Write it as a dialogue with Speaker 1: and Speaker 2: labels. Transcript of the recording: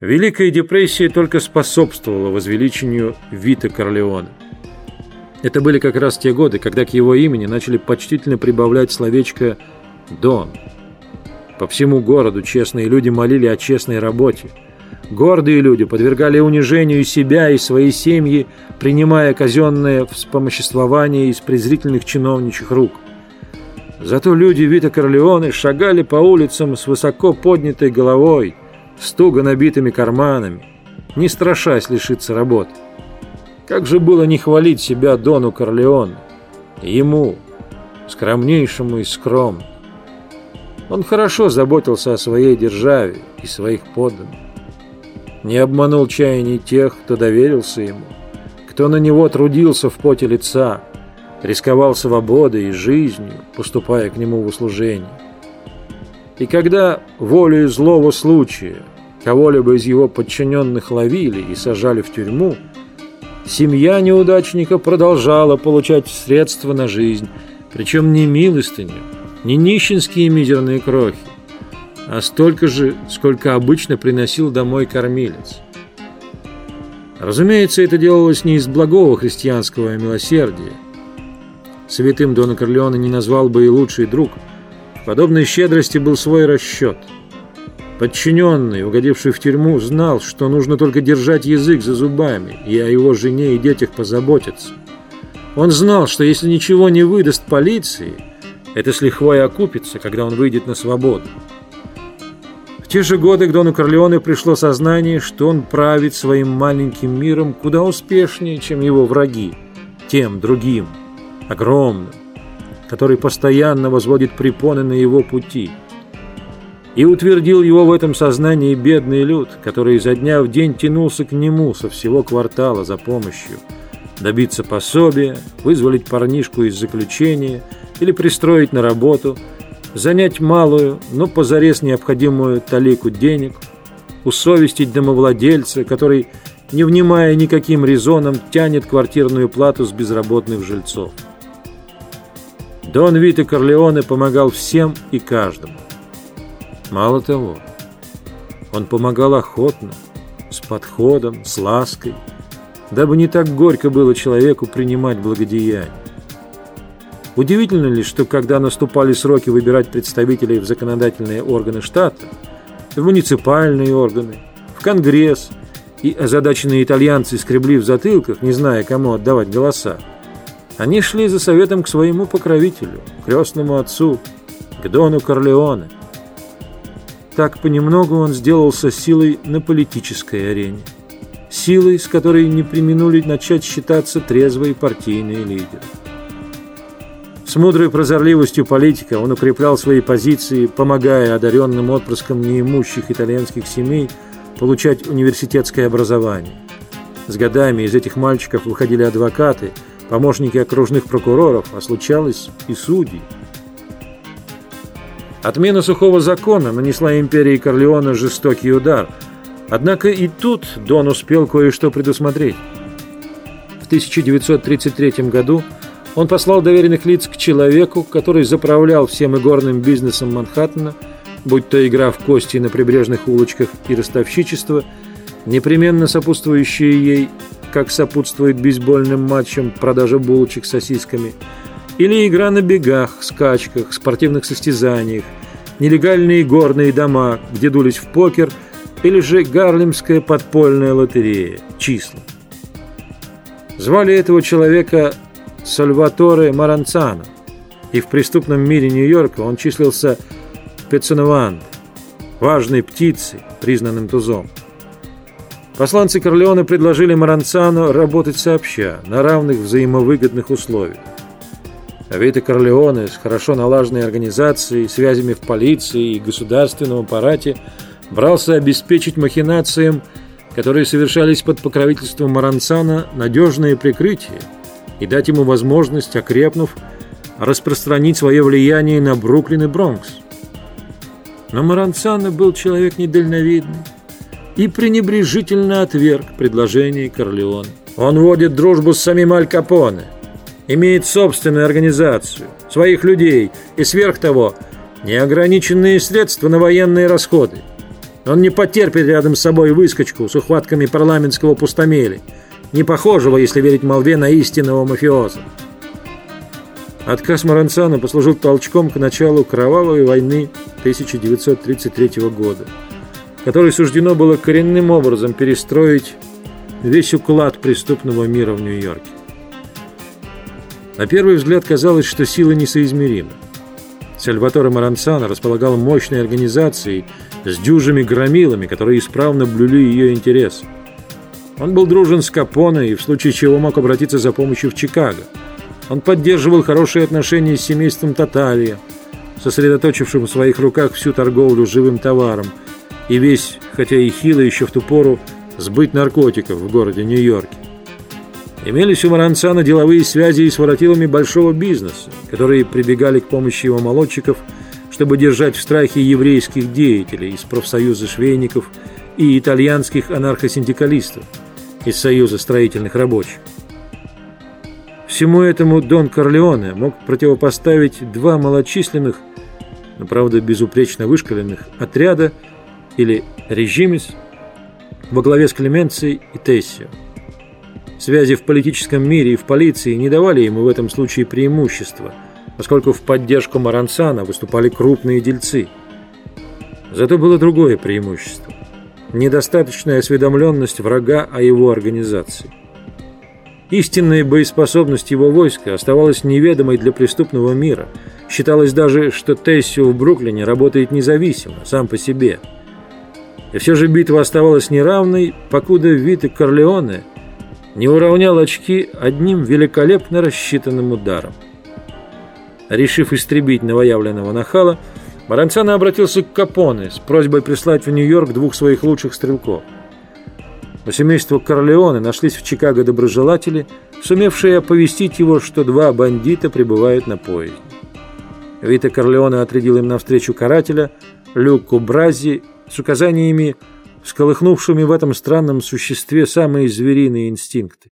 Speaker 1: Великая депрессия только способствовала возвеличению Вита Корлеона. Это были как раз те годы, когда к его имени начали почтительно прибавлять словечко «Дон». По всему городу честные люди молили о честной работе. Гордые люди подвергали унижению себя и свои семьи, принимая казенное вспомоществование из презрительных чиновничьих рук. Зато люди Вита Корлеоне шагали по улицам с высоко поднятой головой – с туго набитыми карманами, не страшась лишиться работы. Как же было не хвалить себя Дону Корлеоне, ему, скромнейшему и скромному. Он хорошо заботился о своей державе и своих подданных. Не обманул чаяний тех, кто доверился ему, кто на него трудился в поте лица, рисковал свободой и жизнью, поступая к нему в услужение. И когда волею злого случая кого-либо из его подчиненных ловили и сажали в тюрьму, семья неудачника продолжала получать средства на жизнь, причем не милостыню, не нищенские мизерные крохи, а столько же, сколько обычно приносил домой кормилец. Разумеется, это делалось не из благого христианского милосердия. Святым Дона Корлеона не назвал бы и лучший друг – подобной щедрости был свой расчет. Подчиненный, угодивший в тюрьму, знал, что нужно только держать язык за зубами и о его жене и детях позаботиться. Он знал, что если ничего не выдаст полиции, это с лихвой окупится, когда он выйдет на свободу. В те же годы к Дону Корлеоне пришло сознание, что он правит своим маленьким миром куда успешнее, чем его враги, тем другим, огромным, который постоянно возводит препоны на его пути. И утвердил его в этом сознании бедный люд, который изо дня в день тянулся к нему со всего квартала за помощью. Добиться пособия, вызволить парнишку из заключения или пристроить на работу, занять малую, но позарез необходимую талику денег, усовестить домовладельца, который, не внимая никаким резонам, тянет квартирную плату с безработных жильцов. Дон Вито Корлеоне помогал всем и каждому. Мало того, он помогал охотно, с подходом, с лаской, дабы не так горько было человеку принимать благодеяние. Удивительно ли, что когда наступали сроки выбирать представителей в законодательные органы штата, в муниципальные органы, в Конгресс, и озадаченные итальянцы скребли в затылках, не зная, кому отдавать голоса, они шли за советом к своему покровителю, крестному отцу, к Дону Корлеоне. Так понемногу он сделался силой на политической арене. Силой, с которой не применули начать считаться трезвые партийные лидеры. С мудрой прозорливостью политика он укреплял свои позиции, помогая одаренным отпрыскам неимущих итальянских семей получать университетское образование. С годами из этих мальчиков выходили адвокаты – помощники окружных прокуроров, а случалось и судей. Отмена сухого закона нанесла империи Корлеона жестокий удар. Однако и тут Дон успел кое-что предусмотреть. В 1933 году он послал доверенных лиц к человеку, который заправлял всем игорным бизнесом Манхэттена, будь то игра в кости на прибрежных улочках и ростовщичество, непременно сопутствующие ей как сопутствует бейсбольным матчам продажа булочек с сосисками, или игра на бегах, скачках, спортивных состязаниях, нелегальные горные дома, где дулись в покер, или же гарлемская подпольная лотерея, числа. Звали этого человека Сальваторе Маранцано, и в преступном мире Нью-Йорка он числился Пецанованд, важной птицей, признанным тузом. Посланцы Корлеоне предложили Маранцану работать сообща, на равных взаимовыгодных условиях. Авито Корлеоне с хорошо налаженной организацией, связями в полиции и государственном аппарате брался обеспечить махинациям, которые совершались под покровительством Маранцана, надежное прикрытие и дать ему возможность, окрепнув, распространить свое влияние на Бруклин и Бронкс. Но Маранцана был человек недальновидный и пренебрежительно отверг предложение Корлеона. Он водит дружбу с самим Аль Капоне, имеет собственную организацию, своих людей и сверх того неограниченные средства на военные расходы. Он не потерпит рядом с собой выскочку с ухватками парламентского пустомели, не похожего, если верить молве, на истинного мафиоза. Отказ Маранцана послужил толчком к началу кровавой войны 1933 года, которой суждено было коренным образом перестроить весь уклад преступного мира в Нью-Йорке. На первый взгляд казалось, что силы несоизмеримы. Сальваторе Маранцана располагал мощной организацией с дюжими громилами, которые исправно блюли ее интерес. Он был дружен с Капоне и в случае чего мог обратиться за помощью в Чикаго. Он поддерживал хорошие отношения с семейством Таталья, сосредоточившим в своих руках всю торговлю живым товаром и весь, хотя и хило еще в ту пору, сбыть наркотиков в городе Нью-Йорке. Имелись у Маранцана деловые связи и с воротилами большого бизнеса, которые прибегали к помощи его молодчиков, чтобы держать в страхе еврейских деятелей из профсоюза швейников и итальянских анархосиндикалистов из Союза строительных рабочих. Всему этому Дон Корлеоне мог противопоставить два малочисленных, но, правда, безупречно вышкаленных отряда или режимис во главе с Клеменцией и Тессио. Связи в политическом мире и в полиции не давали ему в этом случае преимущества, поскольку в поддержку Маранцана выступали крупные дельцы. Зато было другое преимущество – недостаточная осведомленность врага о его организации. Истинная боеспособность его войска оставалась неведомой для преступного мира. Считалось даже, что Тессио в Бруклине работает независимо, сам по себе. И все же битва оставалась неравной, покуда Вита Корлеоне – не уравнял очки одним великолепно рассчитанным ударом. Решив истребить новоявленного нахала, Маранцана обратился к Капоне с просьбой прислать в Нью-Йорк двух своих лучших стрелков. У семейства Корлеоне нашлись в Чикаго доброжелатели, сумевшие оповестить его, что два бандита прибывают на поезде. Вита Корлеоне отрядил им навстречу карателя Люку Брази с указаниями всколыхнувшими в этом странном существе самые звериные инстинкты.